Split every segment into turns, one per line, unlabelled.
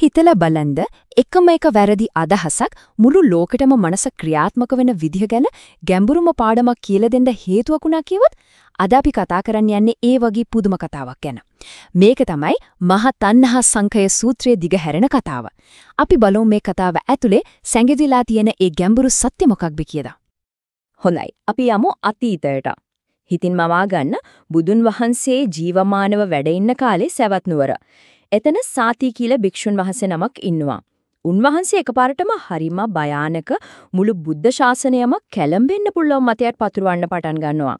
හිතලා බලන්ද එකම එක වැරදි අදහසක් මුළු ලෝකෙටම මනස ක්‍රියාත්මක වෙන විදිහ ගැන ගැඹුරුම පාඩමක් කියලා දෙන්න හේතුවක් වුණා කියවොත් අද අපි කතා කරන්න යන්නේ ඒ වගේ පුදුම කතාවක් ගැන. මේක තමයි මහා තණ්හා සංඛය සූත්‍රයේ දිග හැරෙන කතාව. අපි බලමු මේ කතාව ඇතුලේ සැඟවිලා තියෙන ඒ ගැඹුරු සත්‍ය මොකක්ද කියලා.
හොඳයි. අපි යමු අතීතයට. හිතින් මවා ගන්න බුදුන් වහන්සේ ජීවමානව වැඩ ඉන්න කාලේ සවැත් නුවර. එතන සාති කියලා භික්ෂුන් වහන්සේ නමක් ඉන්නවා. උන්වහන්සේ එකපාරටම හරිම භයානක මුළු බුද්ධ ශාසනයම කැළඹෙන්න පුළුවන් මතයක් පතුරවන්න පටන් ගන්නවා.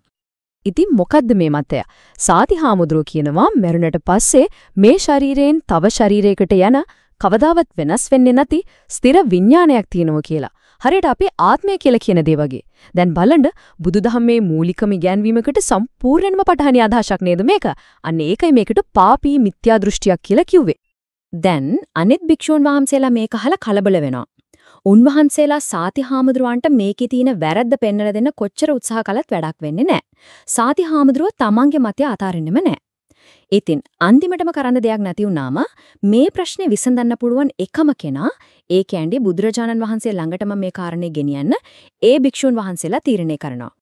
ඉතින් මොකද්ද මේ මතය? සාති හාමුදුරුවෝ කියනවා මරුණට පස්සේ මේ ශරීරයෙන් තව ශරීරයකට යන කවදාවත් වෙනස් වෙන්නේ නැති ස්ථිර විඥානයක් තියෙනවා කියලා. හරියට අපේ ආත්මය කියලා කියන දේ වගේ. දැන් බලන්න බුදුදහමේ මූලිකම ඉගැන්වීමකට සම්පූර්ණයෙන්ම පටහණි අදහසක් නේද මේක? අන්න ඒකයි මේකට පාපී මිත්‍යා දෘෂ්ටියක් කියලා කිව්වේ.
දැන් අනිත් භික්ෂූන් වහන්සේලා මේක අහලා කලබල වෙනවා. උන්වහන්සේලා සාති හාමුදුරුවන්ට මේකේ තියෙන වැරද්ද පෙන්වලා දෙන්න කොච්චර උත්සාහ කළත් වැඩක් වෙන්නේ නැහැ. සාති හාමුදුරුවෝ තමන්ගේ මතය අතාරින්නෙම නැහැ. ඉතින් අන්තිමටම කරන්න දෙයක් නැති වුණාම මේ ප්‍රශ්නේ විසඳන්න පුළුවන් එකම කෙනා ඒ කියන්නේ බුදුරජාණන් වහන්සේ ළඟටම මේ කාරණේ ගෙනියන්න ඒ භික්ෂුන් වහන්සේලා තීරණය කරනවා.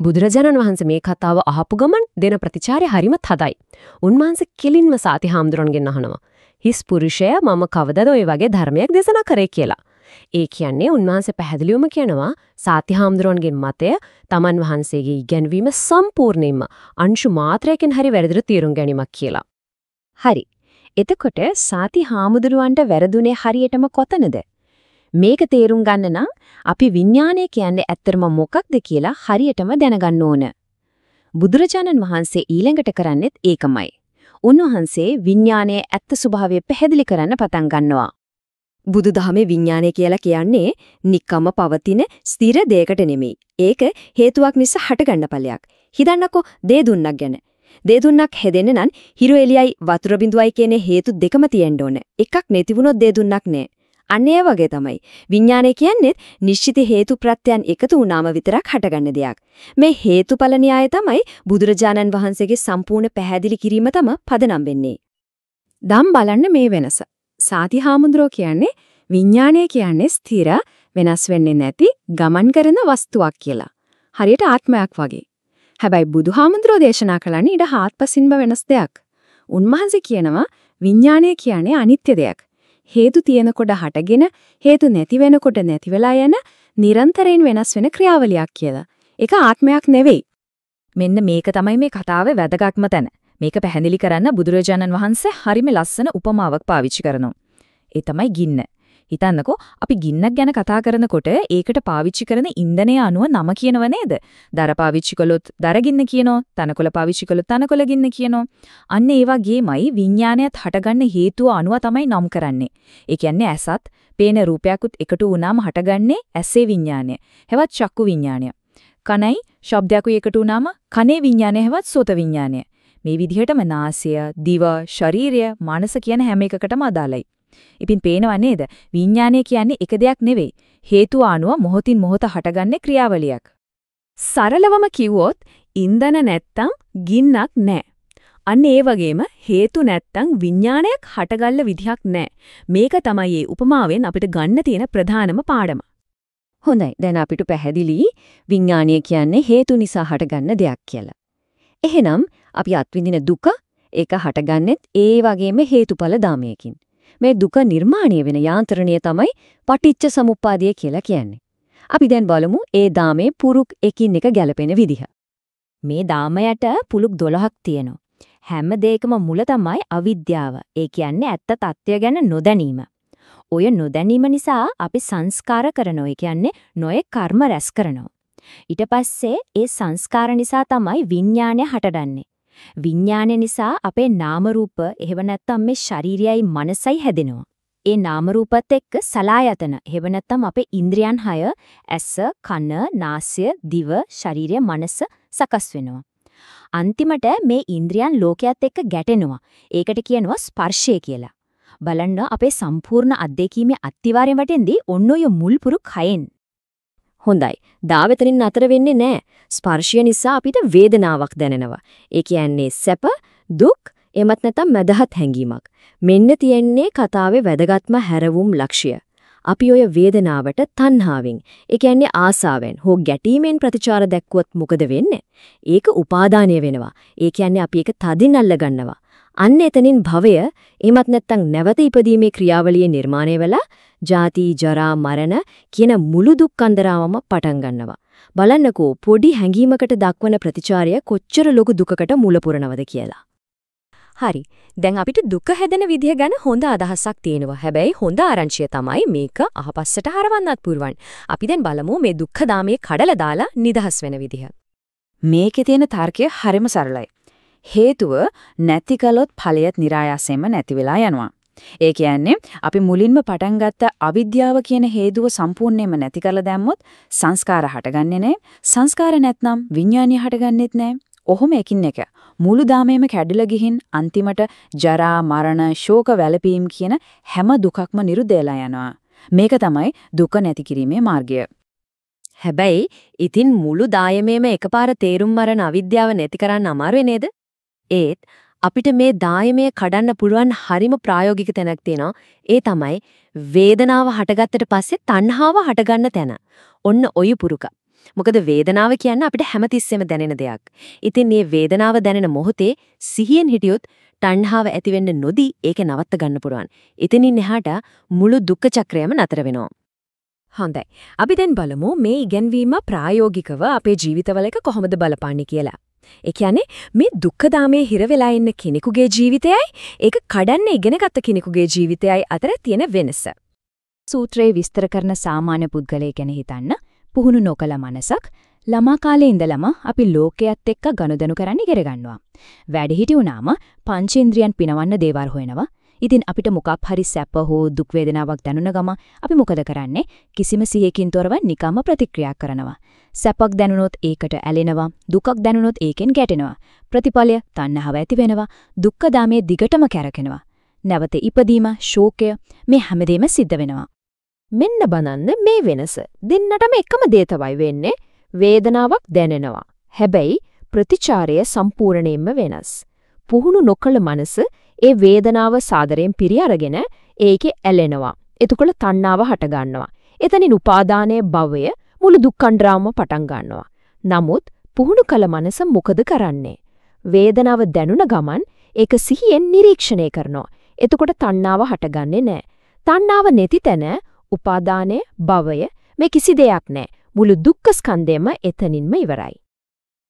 බුදුරජාණන් වහන්සේ මේ කතාව අහපු ගමන් දෙන ප්‍රතිචාරය හරිම තදයි. උන්වහන්සේ කිලින්ම සාති හාමුදුරන්ගෙන් අහනවා. හිස් පුරුෂයා මම කවදද ওই වගේ ධර්මයක් දේශනා කරේ කියලා. ඒ කියන්නේ උන්වහන්සේ පැහැදිලිවම කියනවා සාතිහාම්දුරන්ගෙන් මතය තමන් වහන්සේගේ ඉගැන්වීම සම්පූර්ණයෙන්ම අංශු මාත්‍රයකින් හරි වැරදිට තීරුම් ගැනීමක් කියලා.
හරි. එතකොට සාතිහාමුදුරුවන්ට වැරදුනේ හරියටම කොතනද? මේක තේරුම් ගන්න නම් අපි විඥානය කියන්නේ ඇත්තටම මොකක්ද කියලා හරියටම දැනගන්න ඕන. බුදුරජාණන් වහන්සේ ඊළඟට කරන්නේත් ඒකමයි. උන්වහන්සේ විඥානයේ ඇත්ත ස්වභාවය පැහැදිලි කරන්න පටන් ගන්නවා. බුදුදහමේ විඥානය කියලා කියන්නේ නික්කම පවතින ස්ථිර දෙයකට නෙමෙයි. ඒක හේතුවක් නිසා හටගන්න ඵලයක්. හිතන්නකෝ දේ දුන්නක් ගැන. දේ දුන්නක් හැදෙන්න නම් හිරු එලියයි වතුර බිඳුවයි කියන හේතු දෙකම තියෙන්න ඕන. එකක් නැති වුණොත් දේ දුන්නක් නෑ. අන්න ඒ වගේ තමයි. විඥානය කියන්නේ නිශ්චිත හේතු ප්‍රත්‍යයන් එකතු වුණාම විතරක් හටගන්න දෙයක්. මේ හේතුඵල න්‍යාය තමයි බුදුරජාණන් වහන්සේගේ සම්පූර්ණ පැහැදිලි කිරීම තම පදනම් වෙන්නේ.
දම් බලන්න මේ වෙනස. සාතිහාමුදුරෝ කියන්නේ විඥානය කියන්නේ ස්ථිර වෙනස් වෙන්නේ නැති ගමන් කරන වස්තුවක් කියලා. හරියට ආත්මයක් වගේ. හැබැයි බුදුහාමුදුරෝ දේශනා කළන්නේ ඊට හාත්පසින්ම වෙනස් දෙයක්. උන්වහන්සේ කියනවා විඥානය කියන්නේ අනිත්‍ය දෙයක්. හේතු තියෙනකොට හටගෙන හේතු නැති වෙනකොට නැති වෙලා යන නිරන්තරයෙන් වෙනස් වෙන ක්‍රියාවලියක් කියලා. ඒක ආත්මයක් නෙවෙයි.
මෙන්න මේක තමයි මේ කතාවේ වැදගත්ම තැන. මේක පැහැදිලි කරන්න බුදුරජාණන් වහන්සේ හරිම ලස්සන උපමාවක් පාවිච්චි කරනවා. ඒ තමයි ගින්න. හිතන්නකෝ අපි ගින්නක් ගැන කතා කරනකොට ඒකට පාවිච්චි කරන ඉන්ධනය අනුව නම කියනව නේද? දර පාවිච්චි කළොත් දරගින්න කියනවා, තනකොළ පාවිච්චි කළොත් තනකොළ ගින්න කියනවා. අන්න ඒ වගේමයි විඥානයත් හටගන්න හේතුව අනුව තමයි නම් කරන්නේ. ඒ කියන්නේ ඇසත්, පේන රූපයක්ුත් එකතු වුණාම හටගන්නේ ඇසේ විඥානය. හෙවත් චක්කු විඥානය. කනයි ශබ්දයකුයි එකතු වුණාම කනේ විඥානය හෙවත් සෝත විඥානය. මේ විදිහටම නාසය, දිව, ශරීරය, මනස කියන හැම එකකටම අදාළයි. ඉතින් පේනව නේද? විඥානය කියන්නේ එක දෙයක් නෙවෙයි. හේතු ආනුව මොහොතින් මොහොත හටගන්නේ ක්‍රියාවලියක්. සරලවම කිව්වොත් ඉන්ධන නැත්තම් ගින්නක් නැහැ. අන්න ඒ වගේම හේතු නැත්තම් විඥානයක් හටගල්ල විදිහක් නැහැ. මේක තමයි මේ උපමාවෙන් අපිට ගන්න තියෙන ප්‍රධානම පාඩම. හොඳයි. දැන් අපිට පැහැදිලි විඥානය කියන්නේ හේතු නිසා හටගන්න දෙයක් කියලා. එහෙනම් අපි අත්විඳින දුක ඒක හටගන්නෙත් ඒ වගේම හේතුඵල ධාමයකින්. මේ දුක නිර්මාණය වෙන යාන්ත්‍රණය තමයි පටිච්ච සමුප්පාදය කියලා කියන්නේ. අපි දැන් බලමු ඒ ධාමයේ පුරුක් එකින් එක ගැලපෙන විදිහ. මේ ධාමයට පුලුක් 12ක් තියෙනවා. හැම දෙයකම මුල තමයි අවිද්‍යාව. ඒ කියන්නේ ඇත්ත తත්වය ගැන නොදැනීම. ඔය නොදැනීම නිසා අපි සංස්කාර කරනවා. ඒ කියන්නේ නොයේ කර්ම රැස් කරනවා. ඊට පස්සේ ඒ සංස්කාර නිසා තමයි විඥානය හටගන්නේ. විඥානය නිසා අපේ නාම රූප එහෙම නැත්නම් මේ ශරීරයයි මනසයි හැදෙනවා. ඒ නාම රූපත් එක්ක සලායතන එහෙම නැත්නම් අපේ ඉන්ද්‍රියන් හය ඇස, කන, නාසය, දිව, ශරීරය, මනස සකස් වෙනවා. අන්තිමට මේ ඉන්ද්‍රියන් ලෝකයක් එක්ක ගැටෙනවා. ඒකට කියනවා ස්පර්ශය කියලා. බලන්න අපේ සම්පූර්ණ අත්දැකීමේ අත්විවරයෙන් වටෙන්දී ඔන්න ඔය මුල් පුරුක් හයෙන් හොඳයි. දාවෙතනින් නතර වෙන්නේ නැහැ. ස්පර්ශය නිසා අපිට වේදනාවක් දැනෙනවා. ඒ කියන්නේ සැප, දුක්,
එමත් නැත්නම් මදහත් හැඟීමක්. මෙන්න තියෙන්නේ කතාවේ වැදගත්ම හැරවුම් ලක්ෂ්‍ය. අපි ඔය වේදනාවට තණ්හාවෙන්, ඒ කියන්නේ ආසාවෙන් හෝ ගැටීමෙන් ප්‍රතිචාර දැක්කුවොත් මොකද වෙන්නේ? ඒක උපාදානය වෙනවා. ඒ කියන්නේ අපි ඒක තදින් අල්ල ගන්නවා. අන්න එතනින් භවය එමත් නැත්නම් නැවත ඉපදීමේ ක්‍රියාවලිය නිර්මාණය වෙලා ජාති ජරා මරණ කියන මුළු දුක් අන්දරාවම පටන් ගන්නවා. බලන්නකෝ පොඩි හැඟීමකට දක්වන ප්‍රතිචාරය කොච්චර ලොකු දුකකට මුල පුරනවද කියලා.
හරි. දැන් අපිට දුක හැදෙන විදිහ ගැන හොඳ අදහසක් තියෙනවා. හැබැයි හොඳ ආරංචිය තමයි මේක අහපස්සට හරවන්නත් පුරුවන්. අපි දැන් බලමු මේ දුක්ඛ දාමයේ කඩලා දාලා නිදහස් වෙන විදිහ.
මේකේ තියෙන තර්කය හරිම සරලයි. හේතුව නැති කළොත් ඵලයත් નિરાයාසයෙන්ම නැති වෙලා යනවා. ඒ කියන්නේ අපි මුලින්ම පටන් ගත්ත අවිද්‍යාව කියන හේතුව සම්පූර්ණයෙන්ම නැති කරලා දැම්මොත් සංස්කාර හටගන්නේ නැහැ. සංස්කාර නැත්නම් විඥානිය හටගන්නෙත් නැහැ. ඔහොම එකින් එක මුළු දාමයේම කැඩිලා ගිහින් අන්තිමට ජරා මරණ ශෝක වැළපීම් කියන හැම දුකක්ම නිරුද්ධලා යනවා. මේක තමයි දුක නැති කිරීමේ මාර්ගය.
හැබැයි ඉතින් මුළු දායමේම එකපාර තේරුම් මරන අවිද්‍යාව නැති කරන්න අමාරුයි නේද? ඒත් අපිට මේ දායමය කඩන්න පුළුවන් හරිම ප්‍රායෝගික තැනක් තියෙනවා. ඒ තමයි වේදනාව හටගත්තට පස්සේ තණ්හාව හටගන්න තැන. ඔන්න ඔය පුරුක. මොකද වේදනාව කියන්නේ අපිට හැමතිස්සෙම දැනෙන දෙයක්. ඉතින් මේ වේදනාව දැනෙන මොහොතේ සිහියෙන් හිටියොත් තණ්හාව ඇති වෙන්න නොදී ඒක නවත්ත ගන්න පුළුවන්. එතනින් එහාට මුළු දුක්ඛ චක්‍රයම නතර වෙනවා.
හොඳයි. අපි දැන් බලමු මේ ඉගැන්වීම ප්‍රායෝගිකව අපේ ජීවිතවල එක කොහොමද බලපාන්නේ කියලා. ඒ කියන්නේ මේ දුක්ඛදාමයේ හිර වෙලා ඉන්න කෙනෙකුගේ ජීවිතයයි ඒක කඩන්න ඉගෙනගත්ත කෙනෙකුගේ ජීවිතයයි අතර තියෙන වෙනස.
සූත්‍රයේ විස්තර කරන සාමාන්‍ය පුද්ගලයෙක් ගැන හිතන්න පුහුණු නොකල මනසක් ළමා කාලේ ඉඳලම අපි ලෝකයේත් එක්ක ගනුදෙනු කරන්න ඉගෙන ගන්නවා. වැඩිහිටි වුණාම පංචේන්ද්‍රියන් පිනවන්න දේවල් හොයනවා. ඉතින් අපිට මොකක් හරි සැප හෝ දුක් වේදනාවක් දැනුන ගම අපි මොකද කරන්නේ? කිසිම සිහියකින් තොරව නිකම්ම ප්‍රතික්‍රියා කරනවා. සැපක් දැනුනොත් ඒකට ඇලෙනවා. දුකක් දැනුනොත් ඒකෙන් ගැටෙනවා. ප්‍රතිඵලය තණ්හාව ඇති වෙනවා. දුක්ඛ දාමයේ දිගටම කැරකෙනවා. නැවත ඉපදීම, ශෝකය මේ හැමදේම සිද්ධ වෙනවා.
මෙන්න බලන්න මේ වෙනස. දෙන්නටම එකම දේ තමයි වෙන්නේ. වේදනාවක් දැනෙනවා. හැබැයි ප්‍රතිචාරය සම්පූර්ණයෙන්ම වෙනස්. පුහුණු නොකළ මනස ඒ වේදනාව සාදරයෙන් පිරි අරගෙන ඒකේ ඇලෙනවා. එතකොට තණ්හාව හට ගන්නවා. එතනින් උපාදානයේ භවය මුළු දුක්ඛන්ඩ්‍රාම පටන් ගන්නවා. නමුත් පුහුණු කළ මනස මොකද කරන්නේ? වේදනාව දැනුණ ගමන් ඒක සිහියෙන් නිරීක්ෂණය කරනවා. එතකොට තණ්හාව හටගන්නේ නැහැ. තණ්හාව නැති තැන උපාදානය, භවය මේ කිසි දෙයක් නැහැ. මුළු දුක්ඛ ස්කන්ධයම එතනින්ම ඉවරයි.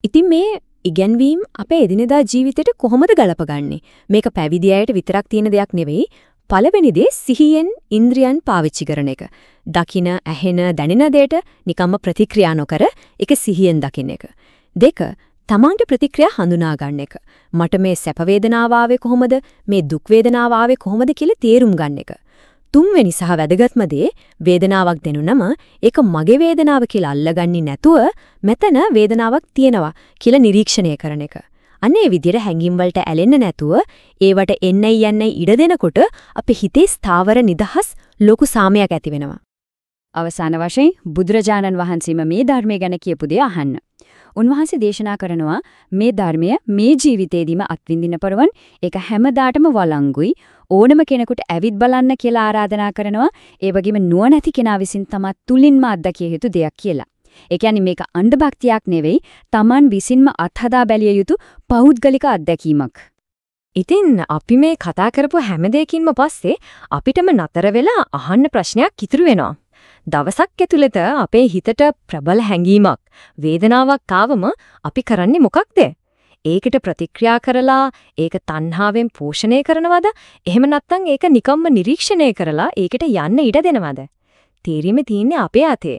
ඉතින් මේ ඉගැන්වීම් අපේ එදිනෙදා ජීවිතයට කොහොමද ගලපගන්නේ? මේක පැවිදි අයට විතරක් තියෙන දෙයක් නෙවෙයි. පළවෙනි දේ සිහියෙන් ඉන්ද්‍රියන් පාවිච්චි කරන එක. දකින, ඇහෙන, දැනෙන දෙයට නිකම්ම ප්‍රතික්‍රියා නොකර ඒක සිහියෙන් දකින්න එක. දෙක තමන්ගේ ප්‍රතික්‍රියා හඳුනා ගන්න එක. මට මේ සැප වේදනාව ආවේ කොහොමද? මේ දුක් වේදනාව ආවේ කොහොමද කියලා තේරුම් ගන්න එක. තුන්වෙනි සහ වැදගත්ම දේ වේදනාවක් දෙනුනම ඒක මගේ වේදනාව කියලා අල්ලගන්නේ නැතුව මෙතන වේදනාවක් තියෙනවා කියලා නිරීක්ෂණය කරන එක. අනේ විදිහට හැඟීම් වලට ඇලෙන්න නැතුව ඒවට එන්නයි යන්නයි ඉඩ දෙනකොට අපේ හිතේ ස්ථාවර නිදහස් ලොකු සාමයක් ඇති වෙනවා.
අවසාන වශයෙන් බුදුරජාණන් වහන්සේම මේ ධර්මය ගැන කියපු දේ අහන්න. උන්වහන්සේ දේශනා කරනවා මේ ධර්මය මේ ජීවිතේදීම අත්විඳින්න පරවන් ඒක හැමදාටම වළංගුයි ඕනම කෙනෙකුට ඇවිත් බලන්න කියලා ආරාධනා කරනවා ඒ වගේම නුවණැති කෙනා විසින් තමත් තුලින්ම අත්දකිය යුතු දෙයක් කියලා. ඒ කියන්නේ මේක අන්ධ භක්තියක් නෙවෙයි Taman විසින්ම අත්හදා බැලිය යුතු පෞද්ගලික අත්දැකීමක්.
ඉතින් අපි මේ කතා කරපු හැම දෙයකින්ම පස්සේ අපිටම නතර වෙලා අහන්න ප්‍රශ්නයක් ඉතුරු වෙනවා. දවසක් ඇතුළත අපේ හිතට ප්‍රබල හැඟීමක් වේදනාවක් ආවම අපි කරන්නේ මොකක්ද? ඒකට ප්‍රතික්‍රියා කරලා ඒක තණ්හාවෙන් පෝෂණය කරනවද? එහෙම නැත්නම් ඒක නිකම්ම නිරීක්ෂණය කරලා ඒකට යන්න ඉඩ දෙනවද? තීරීමේ තියෙන්නේ අපේ අතේ.